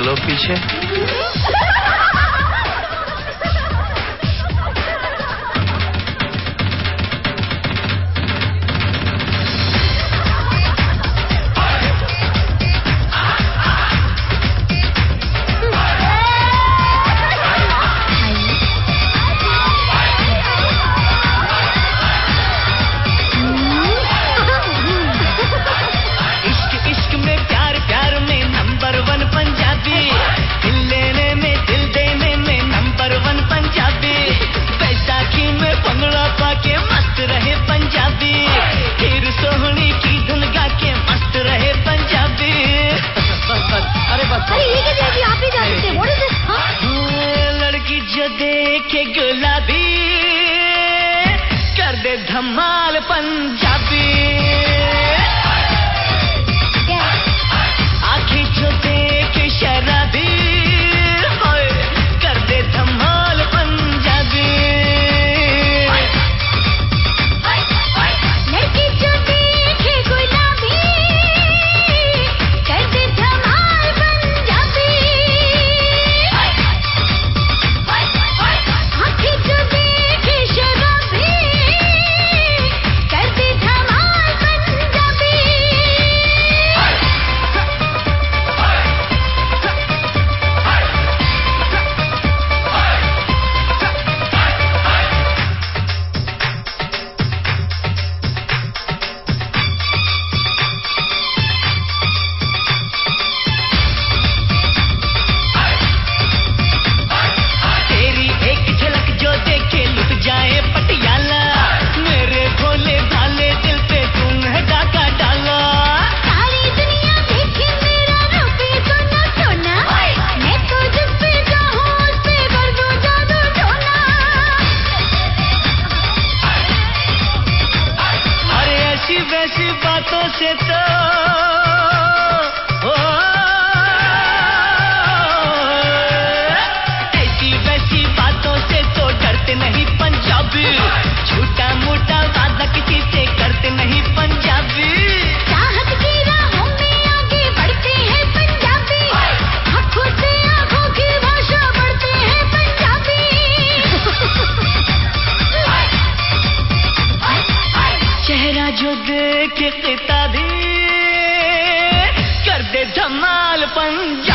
चलो पीछे धमाल आँखें 分。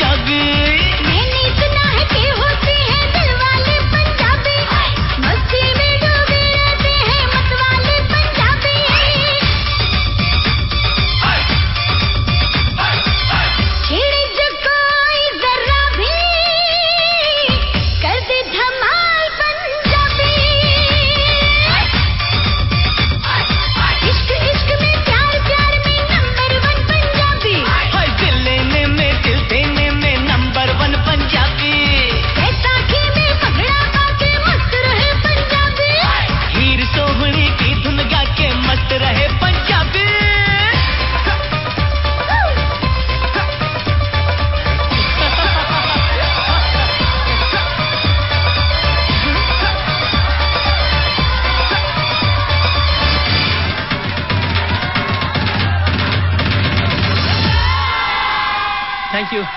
जग Thank you.